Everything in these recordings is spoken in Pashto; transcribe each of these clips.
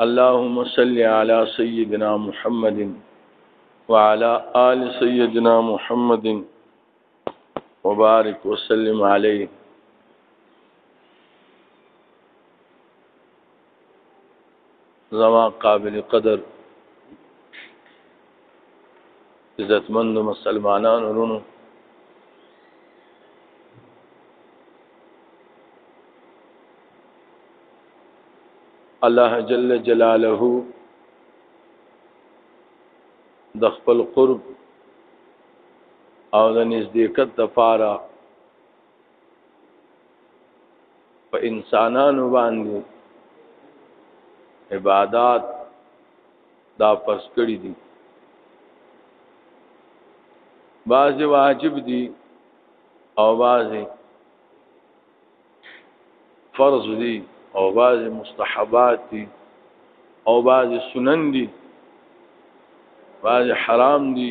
اللهم صل على سيدنا محمد وعلى آل سيدنا محمد وبارك وسلم عليه زما قابل قدر عزتمند مسلمانان ورونو الله جل جلاله د خپل قرب او د نزدېکت د پاره په انسانانو باندې عبادت دا فرض کړی دي بعض واجب دي او بعض فرض دي او بعض مستحبات دي او بعض سنن دي بعض حرام دي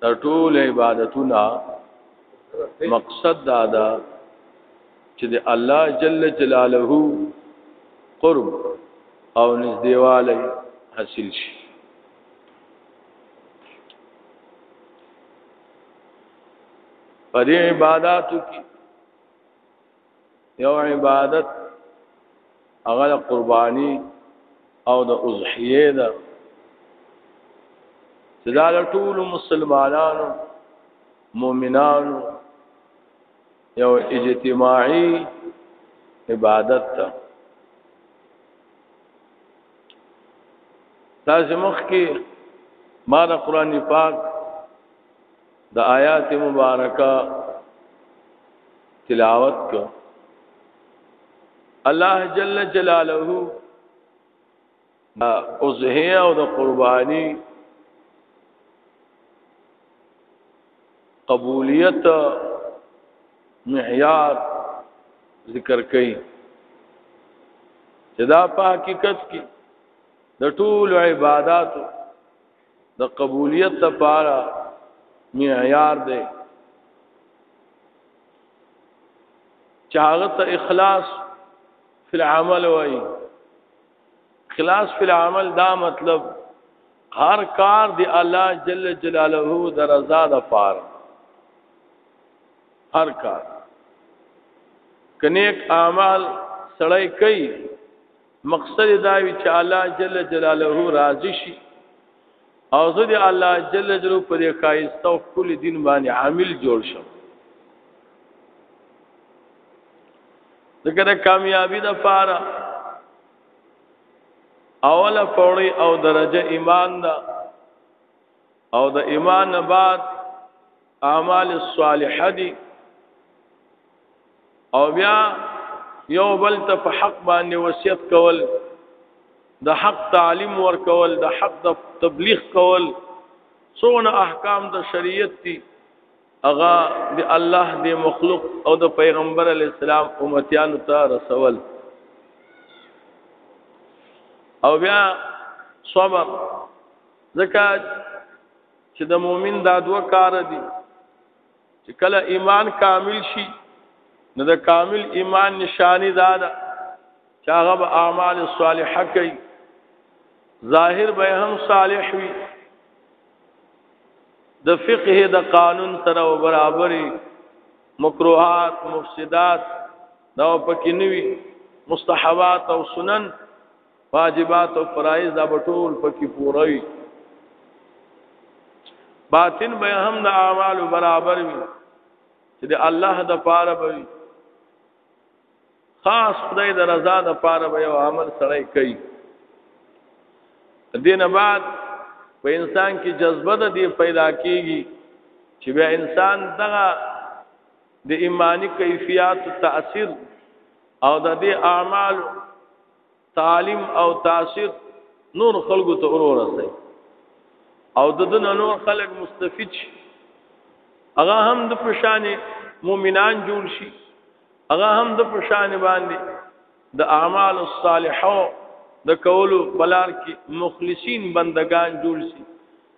تر ټول عبادتونه مقصد دا ده چې د الله جل جلاله قرب او نزدېواله حاصل شي په دې عبادتو کې یو عبادت هغه قرباني او د اضحیه ده چې دا ټول مسلمانانو مؤمنانو یو اجتماعي عبادت ده تاسو مخ کې ما د قران پاک د آیات مبارکه تلاوت کو الله جل جلاله او زه او د قربانی قبولیت معیار ذکر کړي چې دا په حقیقت کې د ټول عبادتو د قبولیت لپاره معیار دی چې هغه ته اخلاص فی العمل وایي اخلاص فی العمل دا مطلب هر کار دی الله جل جلاله د رضا د پار هر کار کنيک اعمال سړی کوي مقصد دا وی چې الله جل جلاله راضي شي او زه دې الله جل جلاله پر خایسته او خپل دین باندې عامل جوړ شم دغه کامیابی د پاره اوله پوری او درجه ایمان دا او د ایمان بعد اعمال الصالحه دي او بیا یو بل ته په حق باندې وصیت کول د حق تعلیم ورکول د حق د تبلیغ کول څونه احکام د شریعت دي هغه د الله د مخلوق او د پیغمبر علی السلام امتیانو ته رسول او بیا صبر زکات چې د مؤمن دا دوه کار دي چې کله ایمان کامل شي نو د کامل ایمان نشانی دا ده چې هغه به اعمال صالحه کوي ظاهر به هم صالح وي د فقه د قانون سره او برابرۍ مکروهات مفسدات دا پکې نوي مستحبات او سنن واجبات او فرایض دا ټول پکې پوره وي باطن به هم د اعمال برابر وي چې د الله د پاره به وي خاص خدای د رضا د پاره به یو عمل سره کوي دینه بعد په انسان کې جذبه د دې پیدا کیږي چې بیا انسان دغه د ایمانی کیفیت تاثیر او د دې اعمال تعلیم او تاثیر نور خلکو ته ورورسي او د دن نور خلک مستفید شي هغه هم د پشان مؤمنان جوړ شي هغه هم د پشان باندې د اعمال الصالحو د کولو بلار کې مخلصین بندگان جوړ شي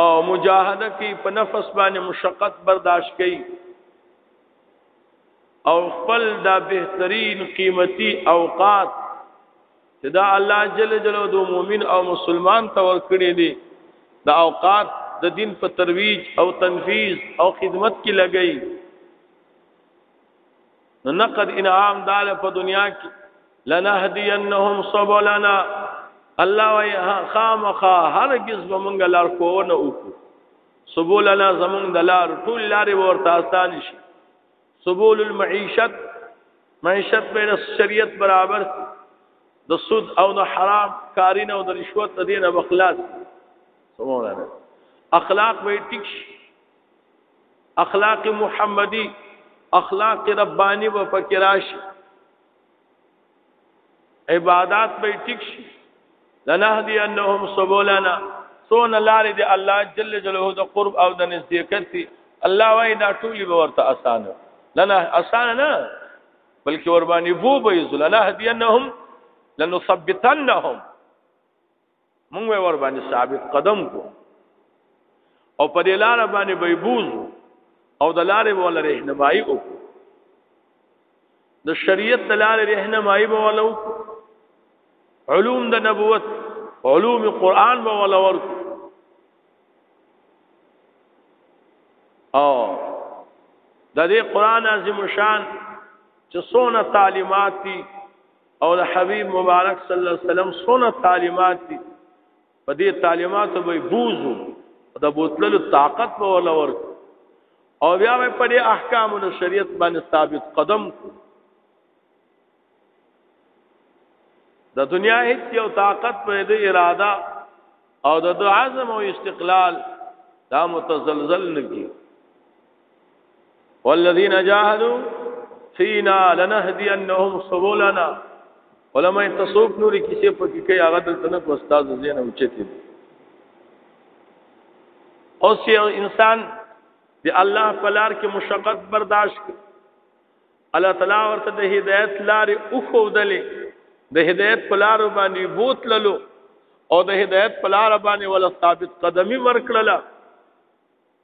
او مجاهده کوي په نفس باندې مشقت برداشت کوي او خپل دا بهترین قیمتي اوقات چې دا الله جل جلاله د مؤمن او مسلمان ته ورکړي دي دا اوقات د دین په ترویج او تنفیذ او خدمت کې لګي نو نقد انعام دال په دنیا کې لنهدینهم سبلنا الله وای خامخا هرگز به مونږ لار کو نه وکړو سبولنا زمون د لار ټول لارې ورته آسان شي سبول المعیشت معیشت په شریعت برابر د سود او د حرام کارینه او د رشوت د دینه بخلاص سمونه اخلاق به ټیک شي اخلاق محمدی اخلاق ربانی و فکراشی عبادات به ټیک شي لنهدی انهم سبولنا سون لارې دی الله جل جلاله د قرب او د نزدېکت دی الله وای دا ټولي به ورته اسانه لنا اسانه نه بلکې ور باندې بو به یذ لنهدی انهم لنثبتنهم مونږ به ور باندې ثابت قدم کو او په دې لار باندې به بوزو او د لارې ولا رهنمایي وکړو د شریعت د لارې رهنمایي به ولا وکړو علوم د نبوت علوم قران به ولا ورکو او د دې قران عظیم شان چې څونه تعلیمات دي او د حبیب مبارک صلی الله علیه وسلم سونه تعلیمات دي په دې تعلیماتو به بوزو د بوتللو طاقت به ولا ورک او بیا به په دې احکامو د شریعت باندې ثابت قدم د دنیا هیڅ یو طاقت په دې اراده او د عزم او استقلال دا متزلزل نگی والذین جاهدوا فینا لنهدینهم سبولنا علماء تصوف نوري کیسه په کې کوي هغه دلته نه استاد زین او چتی اوس یو انسان دی الله پلار کې مشقت برداشت کړ الله تعالی ورته د هدایت لارې او خو دلې د هدایت په لار باندې بوتللو او د هدایت په لار باندې ولا ثابت قدمي ورکړله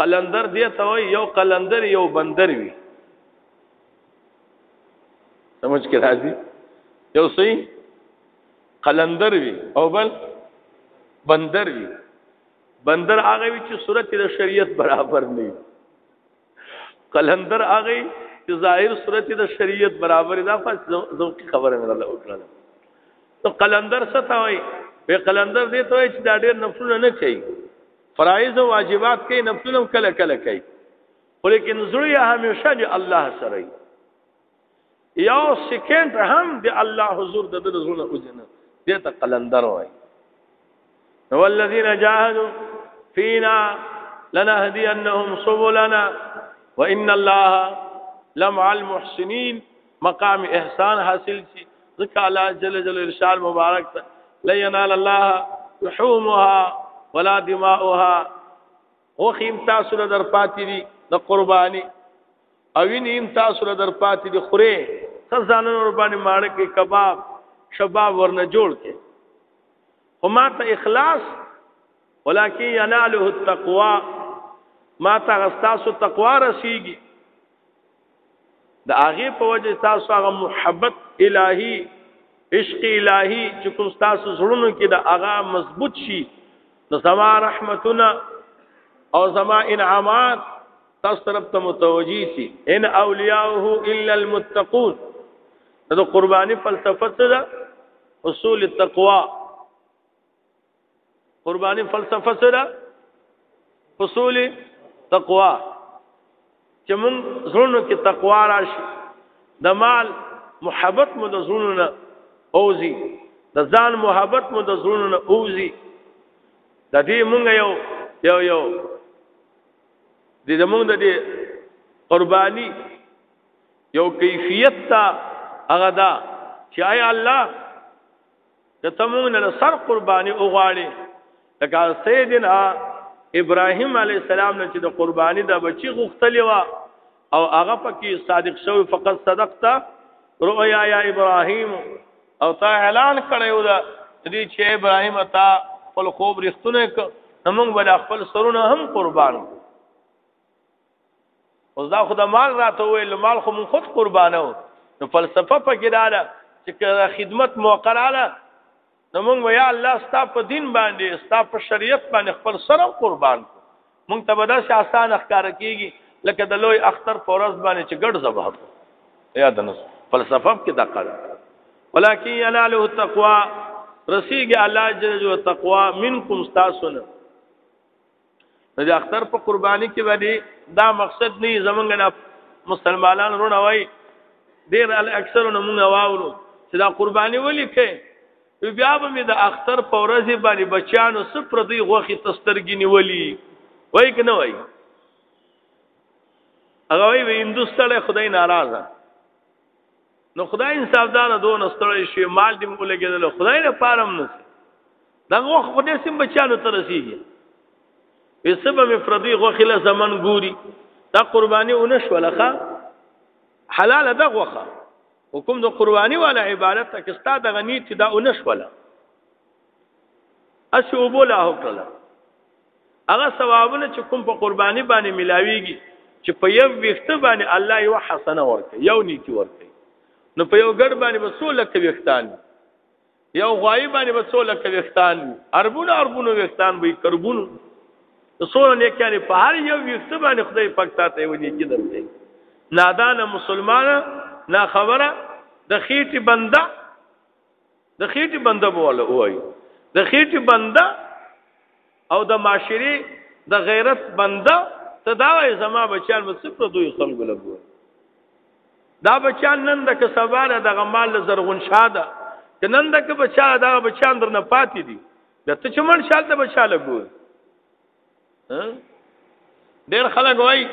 قلندر دی ته وای یو قلندر یو بندر وی سمجھ کې راځي یو سي قلندر وی او بل بندر وی بندر هغه وی چې صورت د شریعت برابر نه قلندر هغه چې ظاهر صورت د شریعت برابر نه پس ذوق خبره مې راځه وکړه نو قلندر څه ته وای به قلندر دې ته وای چې دا ډېر نفسونه نه چي فرایض او واجبات کې نفلونه کله کله کوي ولیکن زړه همیشه دی الله سره یو سکند هم دی الله حضور د دې زړه اوجنه دې ته قلندر وای نو الذين جاهدوا فينا لنهدينهم سبلنا وان الله لمع المحسنين مقام احسان حاصل شي ذکر الله جل جل ارشاد مبارک ته لا ينال الله لحومها ولا دماؤها او خیم تاسو له در پاتې دي د قرباني او وینیم تاسو له در پاتې دي خوري خزانه ور باندې ماړه کې کباب شباب ورنه جوړ کې هما ته اخلاص ولکه يناله التقوا ما ته غستاسو تقوا رسیږي د هغه په وجه تاسو هغه محبت الهي عشق الهي چې کوم تاسو زړونو کې د هغه مضبوط شي نو زما رحمتونه او زما انعامات تاسو طرف ته متوجي شي ان اولیاءه الا المتقون دا قرباني فلسفه ده اصول التقوا قرباني فلسفه سره اصول تقوا چې موږ زړونو کې تقوا راشي د مال محبت مو د زړونو نه اوزي د ځان محبت مو د زړونو نه اوزي د دې موږ یو یو یو د دې موږ د دې قرباني یو کیفیت تا هغه دا چې آیا الله د تمون له سر قرباني اوغواړي لکه سیدنا ابراهیم علی السلام نه چې د قرباني د بچی غوښتلی و او هغه پکې صادق شو فقط صدقت رؤیا یا ابراهیم او تا اعلان کړی و دې چې ابراهیم تا خپل خوب رښتونه ک نمنګ ولا خپل سرونه هم قربان کو اوس دا خدای مال راته ویل مال خو مون خود قربانو نو فلسفه پکې داله چې خدمت موقراله نو مونږ یا الله ستا په دین باندې ستا په شریعت باندې خپل سره قربان کو مونږ ته به داسې آسان اخکار کیږي لکه د لوی اختر فورز باندې چې ګډ ذبح کو یا د نس فلسفه کې دا قال ولکه یناله التقوا رسیږي الله جل جلاله تقوا منکم تاسو نه نو د اختر په قرباني کې باندې دا مقصد نه زمونږ نه مسلمانان رونه وای ډیر ال اکثر نو مونږ واورو چې دا قرباني ولي کوي بیا به مې د اختر په ورځ باندې بچیانو سپر دی غوخي تسترګي نیولي وای کنه وای هغه وی هندوستان خدای ناراضه نو خدای انصاف دار دوه نستړی شي مال دې موږ لګیدل خدای نه پارم نه دا وخت خو دې سم بچالو تر رسیږي وسبب مفردی غو خله زمن ګوري دا قرباني ونش ولخه حلال ده غوخه حکم د قرباني ولا عبارت تک استا د غنی چې دا ونش ولا اسی وبولا هکړه هغه ثوابونه چې کوم په قرباني باندې ملاويږي چې په یو وخت باندې الله یو حسنه ورکړي یو نیکی ورکړي نو په یو ګډ باندې به څو لکه وختان یو غوای باندې به څو لکه وختان اربونه اربونه وختان وي کربون څو نه کېږي په هر یو وخت باندې خدای پاک تاسو ونی کې درته نادان مسلمان نا خبره د خېټي بنده د خېټي بنده بوله وای د خېټي بنده او د معاشري د غیرت بنده ته دا وای زما بچیان مې څه پر دوی خلکو لګو دا بچیان نن د کسباله د غمال زرغون شاده ک نن د ک بچا دا بچیان درنه پاتې دي د ته چمن شال ته بچا لګو ډېر خلک وای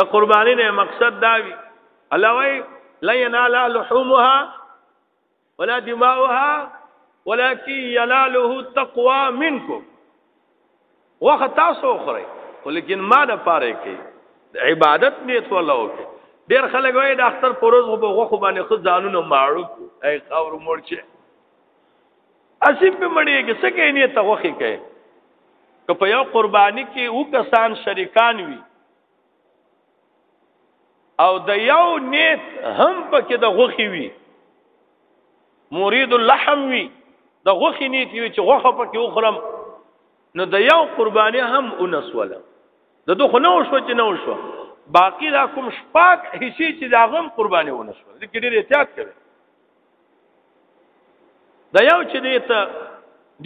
د قرباني نه مقصد دا وي الله وای لا ينال لحومها ولا دماؤها ولكن يناله التقوى منكم وخت تاسو خوري ولیکن ما نه پاره کوي عبادت نیت ولا وکي ډیر خلک وایي د اختر پروز غو بغو خو باندې خو ځانونه معروف اي خاور مورچه اسیم په مړیږي څه کې نه ته وخی کوي که په یو قرباني کې او کسان شریکان وي او د یو نیت هم پکې د غوخي وي مرید اللحم وي د غوخي نیت وي چې غوخه پکې وخورم نو د یو قرباني هم اونسوله د دوه نو شو چې نو شو باقی دا کوم شپاک هیڅ چې دا غم قرباني ونسوله د کې ډېر احتیاط کوي دا یو چې دې ته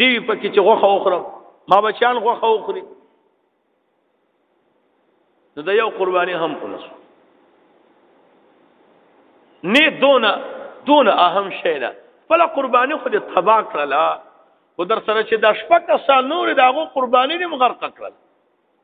دی په کې چې غوخه وخورم ما بچان غوخه وخوري نو دا یو قرباني هم خلاص نه دون دون اهم شی ده بل قرباني خو دې تبا کړلا و در سره چې د شپه کسان نور دغه قرباني دې مغرق کړل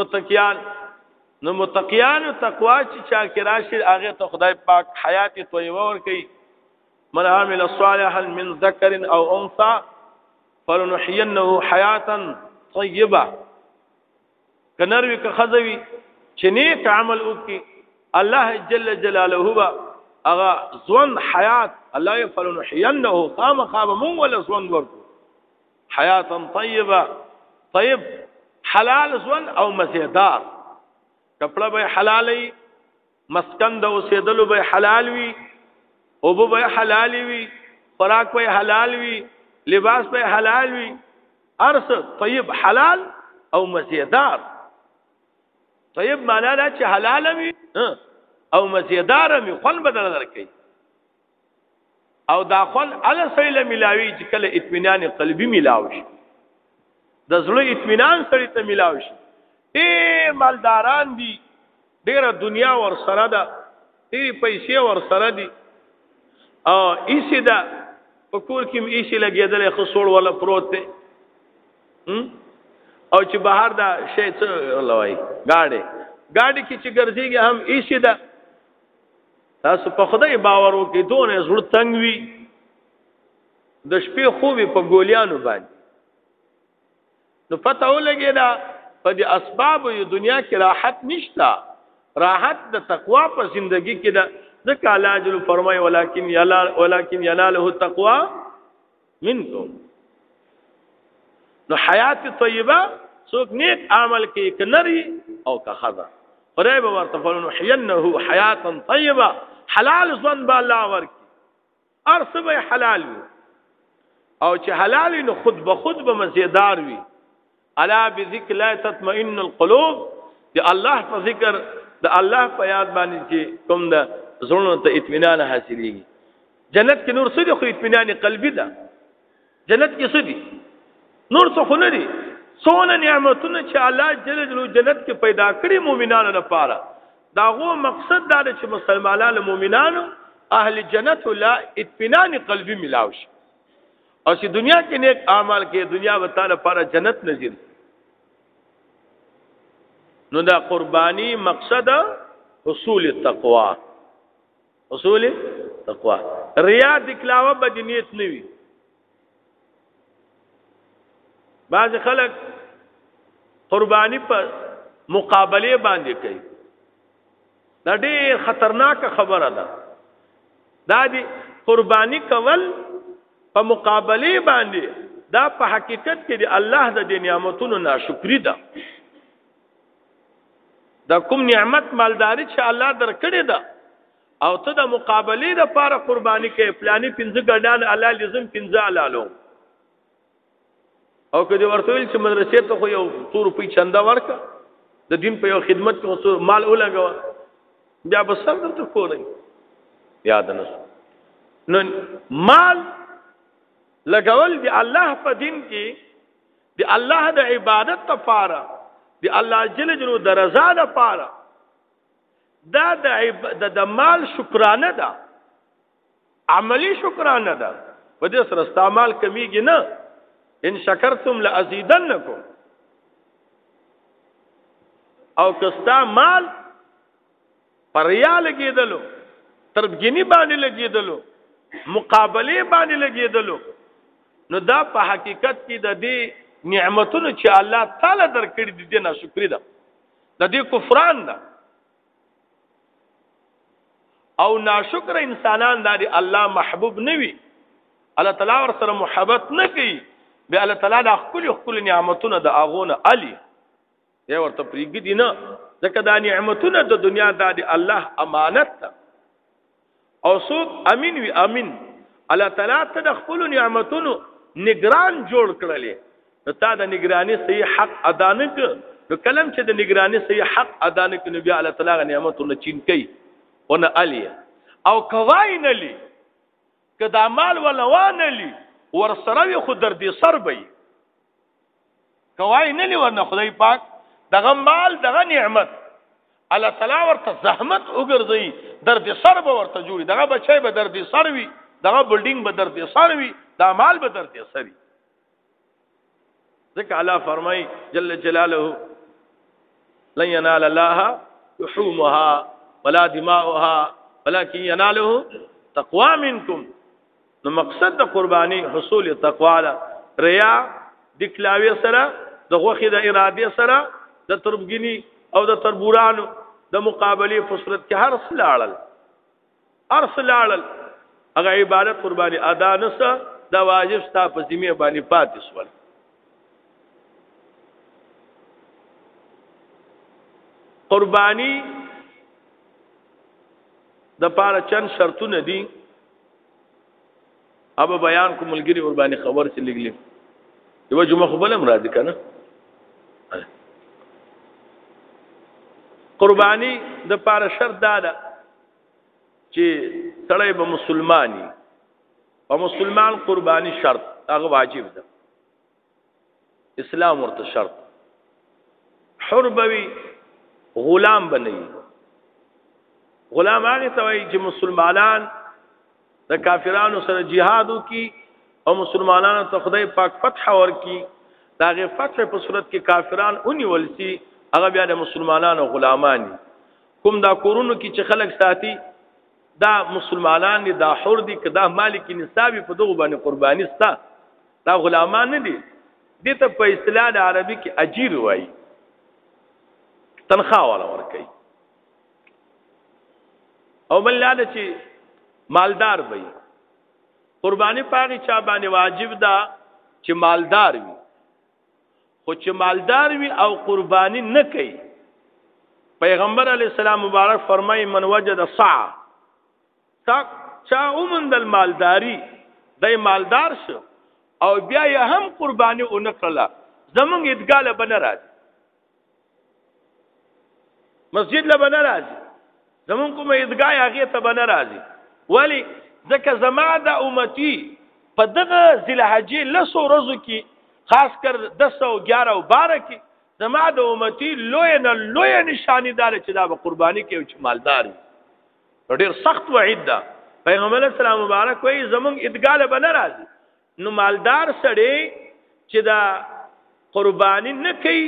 متقیان نو متقیان تقوا چې چا کې راشي هغه ته خدای پاک حیات طیبه ور کوي من عمل صالحا من ذکر او انثى فلنحيينه حیاتا طیبه کنر وی که خزوی چې نیک عمل وکي الله جل جلاله با اغه ځوند حیات الله فلنحيينه قام قام مون ولا ځوند ورکو حیاتا طیبه طیب حلال ژوند او مزیدار کپړه به حلالي مسکن د اوسېدلو به حلال وي او به حلال وي خوراک به حلال وي لباس به حلال وي ارس طیب حلال او مزیدار طیب معنا دا چې حلال وي او مزیدار وي خپل بدل درکې او دا خوند ال سړی له ملاوي چې کله اطمینان قلبي ملاو شي د زړه اطمینان سړی ته ملاو شي ډېر مالداران دي ډېره دنیا ور سره ده ډېری پیسې ور سره دي او ایسی دا په کور کې ایسی لګېدل خو سوړ ولا پروت دی او چې بهر دا شی څه لوي گاډي گاډي کې چې ګرځيږي هم ایسی دا تاسو په خدای باور وکړئ دونه زړه تنګ وي د شپې خوب په ګولیانو باندې نو پته ولګی دا په دې اسباب یو دنیا کې راحت نشتا راحت د تقوا په زندگی کې ده ځکه الله جل فرمای ولکن یلال ولکن یلاله تقوا منکم نو حیات طیبه څوک نیک عمل کوي کنری او که خزا خدای به ورته فلنو حینه حیاتا طیبه حلال ژوند به الله ورکي ارث به حلال وي او چې حلال نو خود به خود به مزیدار وي الا بذکر الله تطمئن القلوب چې الله په ذکر د الله په یاد باندې چې کوم د زړونو ته اطمینان حاصلېږي جنت کې نور څه دي خو اطمینان قلبي ده جنت کې څه دي نور څه خو نه دي څونه نعمتونه چې الله جل جلاله جنت کې پیدا کړی مؤمنانو لپاره دا غو مقصد دا چې مسلمانانو مؤمنانو اهل جنت لا اطمینان قلبي ملاوي شي او چې دنیا کې نیک اعمال کې دنیا و تعالی لپاره جنت نظر نو دا قربانی مقصد حصول التقوا حصول تقوا ریا دکلاوه بدنیت نوی بعض خلک قربانی په مقابله باندې کوي دا ډیر خطرناک خبره ده دا دی قربانی کول په مقابله باندې دا په حقیقت کې دی الله د دې نعمتونو ناشکری ده دا کوم نعمت مالداری چې الله درکړي ده او ته د مقابله لپاره قرباني کې پلاني 15 ګډان الله لزم 15 لالو او که دې ورته ویل چې مدرسې ته خو یو څو روپۍ چنده ورکړه د دین په یو خدمت کې څو مال ولګوه بیا به سر درته کولی یاد نه نو مال لګول دی الله په دین کې دی الله د عبادت لپاره دی الله جل جلاله د رضا لپاره دا د د مال شکرانه ده عملی شکرانه ده په دې سره ستا مال کمیږي نه ان شکرتم لازیدنکم او کستا مال پر یا لګیدلو تربګینی باندې لګیدلو مقابله باندې لګیدلو نو دا په حقیقت کې د دې نعمتونو چې الله تعالی درکړي دي نه شکر ده د دې کفران ده او ناشکر انسانان دا دی الله محبوب نه وي الله تعالی ور سره محبت نه کوي به الله تعالی د خپل خپل نعمتونه د اغونه علي یا ورته پریګ دي نه ځکه دا نعمتونه د دنیا د الله امانت ده او څوک امین وی امین الله تعالی ته د خپل نعمتونو نگران جوړ کړلې نو تا د نگرانی صحیح حق ادا نه ک نو کلم چې د نگرانی صحیح حق ادا نه ک نو بیا الله تعالی غ نعمتونو چین کوي او نه الی او کوای نه لی کدا مال ولوان لی ور سره خو در دې سر بې کوای نه لور نه خدای پاک دغه مال دغه نعمت الله تعالی ورته زحمت وګرځي درد سر به ورته جوړي دغه بچي به درد سر وي دغه بلډینګ به درد سر وي دا مال به درد سر وي ذکر الله فرمای جل جلاله لن ينال الله لحومها ولا دماؤها ولكن يناله تقوى منكم نو مقصد د قرباني حصول تقوا ده ریا د کلاوی سره د غوخي د اراده سره د تربګنی او د تربورانو د مقابله په صورت کې هر سلاړل هر سلاړل هغه عبادت قرباني ادا نسه دا واجب ستا په ذمه باندې پاتې سول قرباني د پاره چند شرطونه دي اب بیان کوم ملګری ور باندې خبر چې لګلې یو جمعه خو بلم راځي کنه قربانی د پاره شرط دا ده چې سړی به مسلمانی او مسلمان قربانی شرط هغه واجب ده اسلام ورته شرط حر بوي غلام بنوي غلام هغه ته وایي چې مسلمانان د کافرانو سره jihad وکي او مسلمانانو ته خدای پاک فتح ورکي دا غي فتح په صورت کې کافران اونې ولسي هغه بیا د مسلمانانو غلامان کوم دا کورونو کې چې خلک ساتي دا مسلمانان دي دا حر دي که دا مالک نصابي په دغه باندې قرباني ستا دا غلامان نه دي دي ته په اصطلاح د عربي کې اجیر وایي تنخوا ولا ور کوي او بل لاله چې مالدار وي قرباني پاغي چا باندې واجب ده چې مالدار وي خو چې مالدار وي او قرباني نه کوي پیغمبر علی السلام مبارک فرمایي من وجد صع تا چا اومند المالداری دای مالدار شو او بیا یې هم قرباني اونکړه زمونږ ادګاله بنه راځي مسجد له بنه راځي زمون کوم عیدګاه هغه ته بنه راځي ولی ځکه زما د امتی په دغه ذل حجې لسو ورځو کې خاص کر 1011 او 12 کې زما د امتی لوی نه لوی نشانی دار چې دا به قرباني کوي چې مالدار ډیر سخت وعید ده پیغمبر اسلام مبارک وایي زمونږ ادګاله بنه راځي نو مالدار سړی چې دا قرباني نه کوي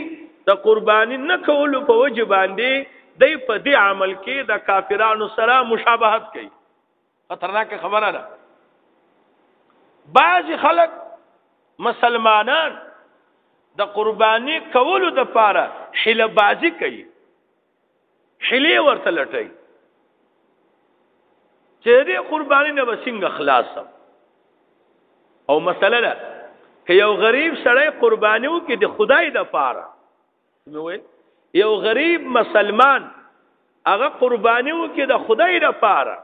د قرباني نه کولو په وجه باندې د په دې عمل کې د کافرانو سره مشابهت کوي خطرناک خبره ده بعض خلک مسلمانان د قرباني کولو د پاره حیله بازی کوي حلی ورته لټای چې دې قرباني نه وسنګ خلاص او مسله ده که یو غریب سړی قرباني وکړي د خدای د پاره نو یو غریب مسلمان هغه قرباني وکړي د خدای د پاره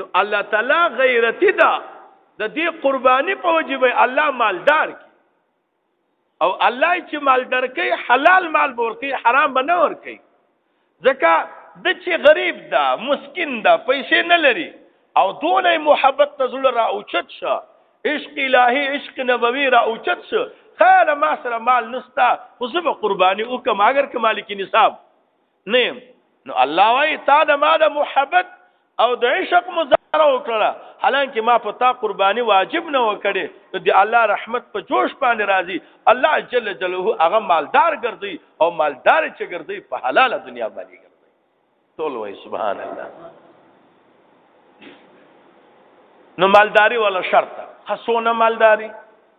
نو الله تعالی غیرتی ده د دې قرباني په وجه به الله مالدار کی او الله چې مال درکې حلال مال ورکې حرام به نه ورکې ځکه د چې غریب ده مسکین ده پیسې نه لري او دونه محبت ته زړه را اوچت شه عشق الهي عشق نبوي را اوچت شه خیر ما سره مال نستا خو زه به قرباني وکم اگر که مالک نصاب نیم نو الله وای تا د ما د محبت او د عشق مظاهره وکړه حالانکه ما په تا قرباني واجب نه وکړي نو دی الله رحمت په جوش باندې راځي الله جل جلاله هغه مالدار ګرځي او مالدار چې ګرځي په حلاله دنیا باندې ګرځي ټول وای سبحان الله نو مالداری ولا شرط خصونه مالداری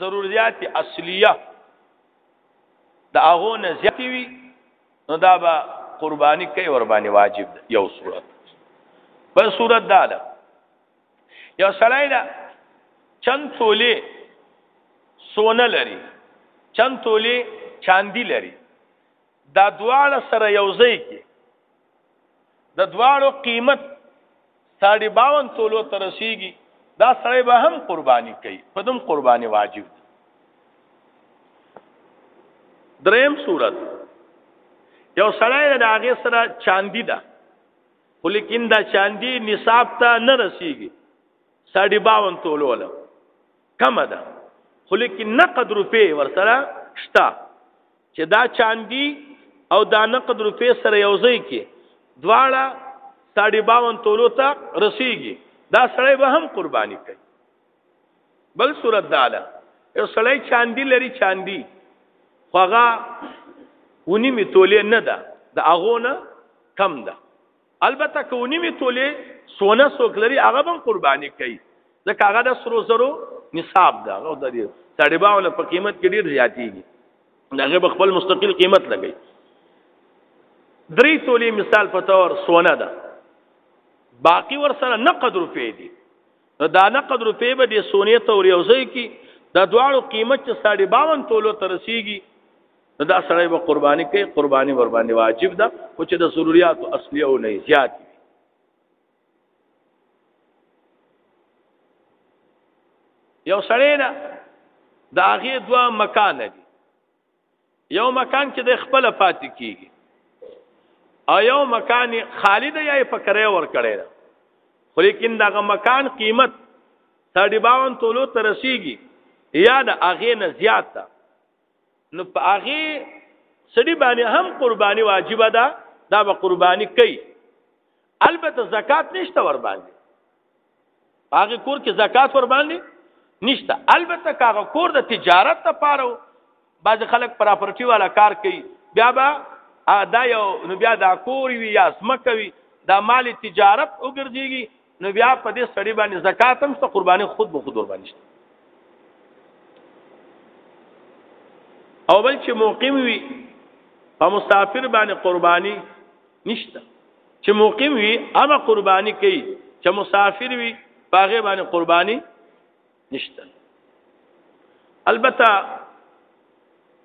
ضرورت اصلیه دا هغه نه زیاتی وی نو دا به قربانی کوي ور باندې واجب ده یو صورت بل صورت دا ده یو سړی دا چند تولې سونه لري چند تولې چاندي لري دا دواړه سره یو ځای کې د دواړو قیمت ساډي باون تولو ترسيږي دا سړی به هم قرباني کوي په دم قرباني واجب دي دریم صورت یو سړی د هغه سره چاندی ده خو لیکن دا چاندی نصاب ته نه رسیږي ساډي باون تولول کم ده خو لیکن نقد روپې ورسره شته چې دا چاندي او دا نقد روپې سره یو ځای کې دواړه ساډي باون تولو ته رسیږي دا سړی به هم قرباني کوي بل صورت داله یو سړی چاندي لري چاندي خوغه ونی می تولې نه ده د اغونه کم ده البته که ونیمه تولې سونه څوک لري هغه هم قرباني کوي ځکه هغه د سرو زرو نصاب ده او د دې تړباو له په قیمت کې ډیر زیاتېږي دغه به خپل مستقل قیمت لګي درې تولې مثال په تور سونه ده باقی ور سره نقد روپې دي نو دا نقد روپې به د سونې تورې اوځي کې د دواړو قیمت چې 52 تولو ترسيږي نو دا سړی به قرباني کوي قرباني ور باندې واجب ده خو چې د ضرورت اصلي او نه زیات یو سړی نه د هغه دوا مکان دی یو مکان کې د خپل پاتې کیږي او یو مکان خالی دی یا په کرای ور کړی دی خو لیکن دغه مکان قیمت 52 تولو ترسیږي یا د هغه نه زیات ده نو په هغه سړي باندې هم قرباني واجب ده دا به قرباني کوي البته زکات نشته ور باندې هغه کور کې زکات ور باندې نشته البته کاغه کور د تجارت لپاره بعض خلک پراپرټي والا کار کوي بیا به دا یو نو بیا دا کور وی یا سمکوي دا مال تجارت وګرځيږي نو بیا په دې سړی باندې زکات هم ست قرباني خود به خود ور باندې شته او بل چې مقیم وي او مسافر باندې قرباني نشته چې مقیم وي هغه قرباني کوي چې مسافر وي باغې باندې قرباني نشته البته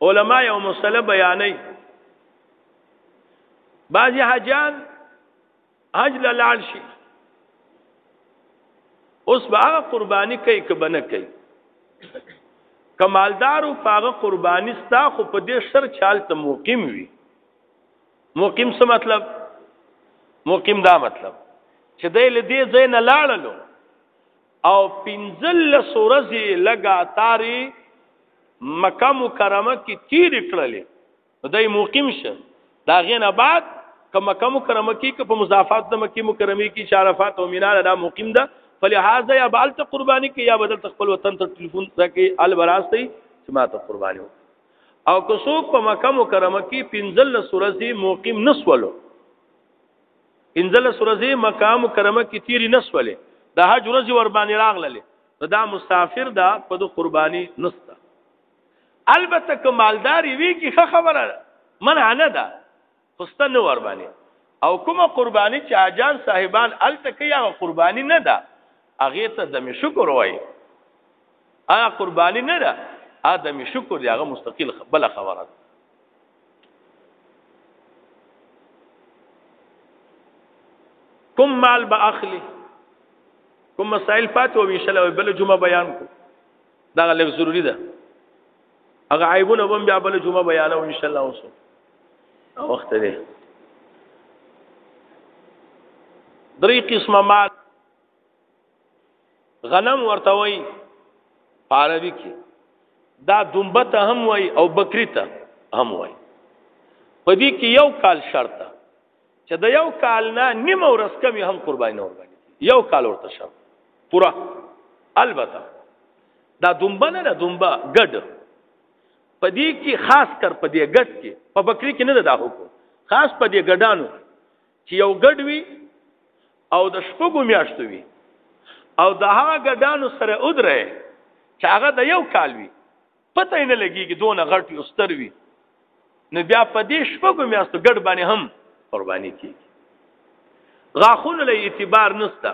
علما یو مسله بیانې بعضی حاجیان حج لاړ شي اوس به هغه قرباني کوي که بنه کوي کمالدارو پاغه قرباني ستا خو په دې شر چال ته مقیم وي مقیم څه مطلب مقیم دا مطلب چې دې لدې زین لاړلو او پنځل سورزي لګاتاري مکه مکرمه کې تیر کړلې دای مقیم شه دا غینه بعد کما کم کرمه کی که په مضافات د مکی مکرمی کی شرفات او مینار دا مقیم ده فلهذا یا بالت قربانی کی یا بدل خپل وطن ته ټلیفون راکی ال براستی چې ما ته قربانی او که څوک په مکه مکرمه کی پنځل سورزی مقیم نسولو پنځل سورزی مکه مکرمه کی تیری نسولې د حج ورځ ور باندې راغله دا مسافر دا په قربانی نسته البته که مالداري وي کې ښه خبره ده منع نه ده خوسته نه ور باندې او کومه قرباني چې اجان صاحبان الته کوي هغه قرباني نه ده هغه ته د می شکر وای هغه قرباني نه ده هغه د می شکر دی هغه مستقل بل خبره ده کوم مال به اخلي کوم مسائل پاتې او ان شاء الله بل جمعه بیان کو دا لږ ضروری ده هغه عیبونه هم بیا بل جمعه بیانو ان شاء الله اوس وخت دی درې قسمه مال غنم ورته وای عربي کې دا دنبه ته هم وای او بکری ته هم وای په دې کې یو کال شرط چې د یو کال نه نیمه ورځ کمی هم قرباني نه ورباندې یو کال ورته شم پورا البته دا دومبه نه ده دومبه ګډ په دې کې خاص کر په دې ګډ کې په بکری کې نه ده دا حکم خاص په دې ګډانو چې یو ګډ وي او د شپږو میاشتو وي او د هغه ګډانو سره ودرې چې هغه د یو کال وي پته یې نه لګیږي دونه غټ یو ستر وي نو بیا په دې شپږو میاشتو ګډ باندې هم قرباني کیږي غاخونه له اعتبار نسته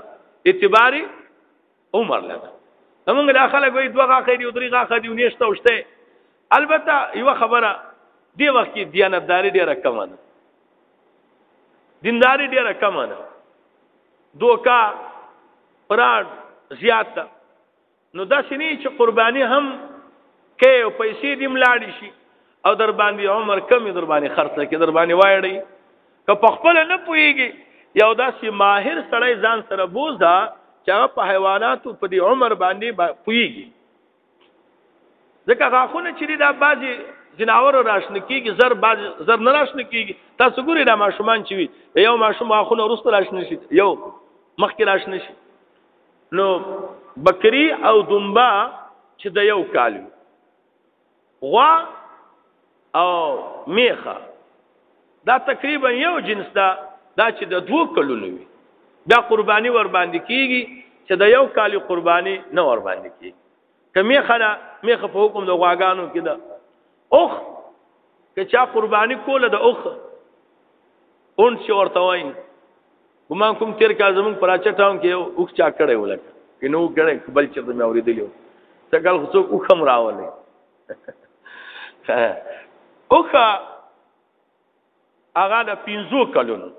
اعتباري عمر لګا موږ لا خلک وي دوه غاخې دی او درې غاخې دی نشته او شته البته یو خبره دی وخت کې دیانتداري ډیره کم ده دینداري ډیره کم ده دوکا پراډ زیات ده نو داسې نه چې قرباني هم کې او پیسې دې ملاړې شي او در باندې عمر کم در باندې خرڅ کې در باندې وایړي که په خپل نه پويږي یو داسې ماهر سړی ځان سره بوزا چې هغه په حیواناتو په دې عمر باندې پويږي ځکه غاخونه چې دا بعضي جناور راشن کیږي زر باز زر نه راشن کیږي تاسو ګورئ دا ماشومان چې وي یو ماشوم غاخونه ورسره راشن شي یو مخکې راشن شي نو بکری او دنبا چې د یو کال وي غوا او میخه دا تقریبا یو جنس ده دا چې د دوو کلونو وي دا قرباني ور باندې کیږي چې د یو کال قرباني نه ور باندې کیږي کمی خلا میخه په حکم د غواګانو کې ده اوخ که چا قرباني کوله د اوخ اون چې ورته وایي ګمان کوم تیر کال زمونږ پراچه ټاون کې اوخ چا کړی ولکه که نو کړی بل چېرته مې اورېدلی و څه کال خو څوک اوښ هم راولی اوښه هغه د پنځو کلونو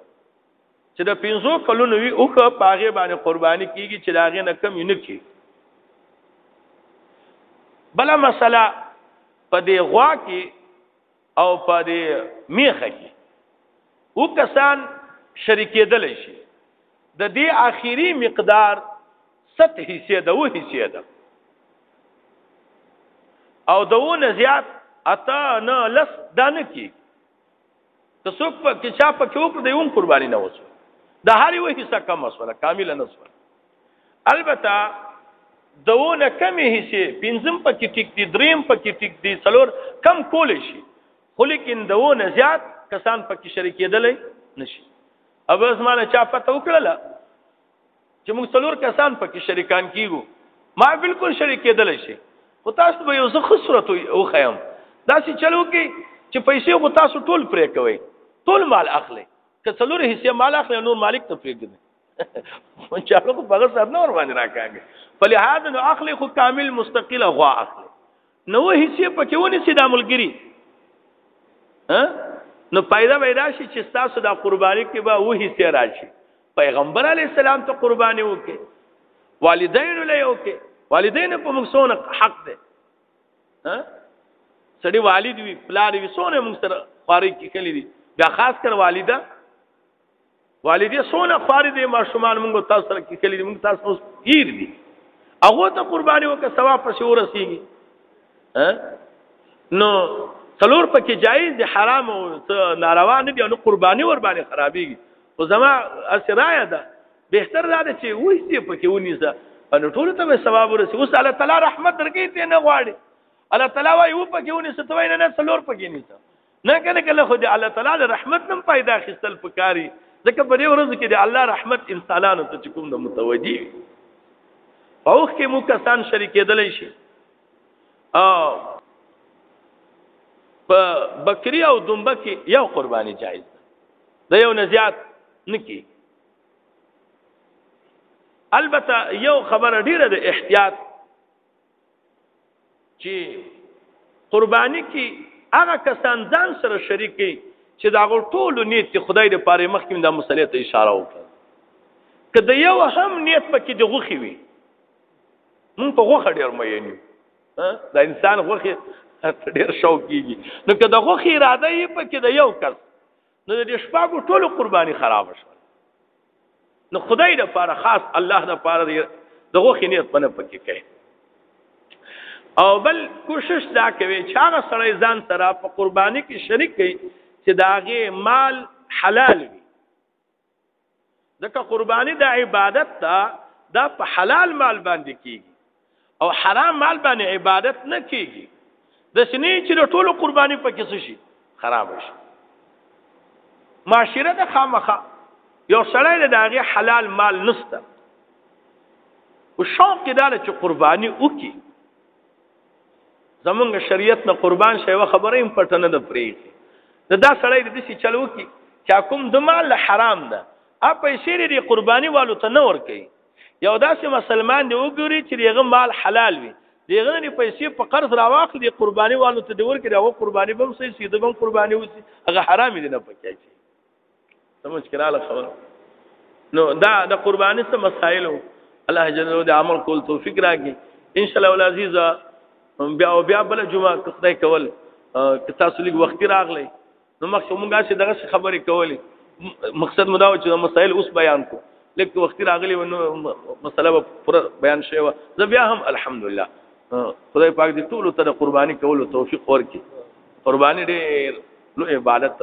چې د پنځو کلونو وي اوښه په هغې باندې قرباني کېږي چې د هغې نه کم یې نه کېږي بله مسله په دې غوا کې او په دې میخه کې او کسان شریکېدل شي د دې اخیری مقدار ست حصے ده و حصے ده او دونه زیات اتا نه لس دانه کی که څوک په کې چا په کې وکړ دی اون قرباني نه وسو د هر یو حصہ کم وسو کامل نه وسو البته دونه کمی حصے پنځم پکې ټیک دی دریم پکې ټیک دی څلور کم کول شي خو لیکن دونه زیات کسان پکې شریکېدل نشي او زمانه چا پته وکړل چې موږ څلور کسان پکې شریکان کیږو ما بالکل شریکېدل شي خو تاسو به یو زخه صورت او خیم دا چې چلو کې چې پیسې خو تاسو ټول پرې کوي ټول مال اخلي که څلور حصے مال اخلي نور مالک ته پرې کوي مونږ هغه په بغیر سر نه ور باندې راکاږي په لحاظ نو اخلي خو کامل مستقله غوا اخلي نو هیڅ پکې ونی سي د عملګری ها نو پیدا پیدا شي چې تاسو د قرباني کې به وਹੀ سي راشي پیغمبر علی السلام ته قرباني وکي والدین له یو کې والدین په موږ سونه حق ده ها سړي والد وی پلار وی سونه موږ سره خارج کې کلی دي بیا خاص کر والده والدې سونه خواري دي ماشومان موږ تاسو سره کې کلی موږ تاسو اوس پیر دي هغه ته قرباني وکړه ثواب پسې ورسیږي نو څلور پکې جایز دي حرام او ناروا نه دي نو قرباني ور باندې خرابيږي او زما اسرایا ده بهتر دا ده چې وې دې پکې ونیزه ان ټول ته ثواب ورسي اوس الله تعالی رحمت درکې ته نه غواړي الله تعالی وايي و پکې ونیسه ته نه څلور پکې نیسه نه کله کله خو د الله تعالی د رحمت نم پیدا خستل پکاري ځکه په دې ورځ کې د الله رحمت انسانانو ته کوم د متوجي اوخ کې مو کسان شریکېدل شي او په بکری او دنبه کې یو قرباني جایز ده د یو نزیات نکی البته یو خبره ډیره د احتیاط چې قرباني کې هغه کسان ځان سره شریک کړي چې دا غو ټول نیت خدای د پاره مخکې د مسلې ته اشاره وکړه که د یو هم نیت پکې د غوخي وي مونږ په غوخه ډیر مې یو دا انسان غوخي ډیر شوق کیږي نو که د غوخي اراده یې پکې د یو کس نو د دې شپږو ټولو قرباني خراب شو نو خدای د پاره خاص الله د پاره دغه خنیت پنه پکې کوي او بل کوشش دا کوي چې هغه سړی ځان سره په قرباني کې شریک کړي چې داغه مال حلال وي ځکه قرباني د عبادت ته دا په حلال مال باندې کیږي او حرام مال باندې عبادت نه کیږي د سنې چې د ټولو قرباني پکې څه شي خراب شي معاشره د خامخه یو سړی د داغه حلال مال نسته او شوق کې دا چې قرباني وکي زمونږ شریعت نه قربان شي و خبره هم پټه نه ده پرېږي دا دا سړی د دې چلو کې چا کوم د مال حرام ده ا پیسې لري قرباني والو ته نه ور کوي یو داسې مسلمان دی وګوري چې دغه مال حلال وي دغه نه پیسې په قرض راواخلي دی قرباني والو ته دی ور کوي هغه قرباني بم سي سیده بم قرباني وسی هغه حرام دي نه پکې سمجھ کې رااله خبر نو دا د قرباني سم مسائلو الله جل جلاله د عمل کول توفیق راکړي ان شاء الله العزیز بیا او بیا بل جمعه کسره کول که تاسو لږ وخت راغلی نو مخکې مونږه چې دغه خبرې کولې مقصد مدا و چې مسائل اوس بیان کو لکه وخت راغلی و نو مسله پر بیان شوی و زه بیا هم الحمدلله خدای پاک دې ټول ته قرباني کول توفیق ورکړي قرباني ډېر لوی عبادت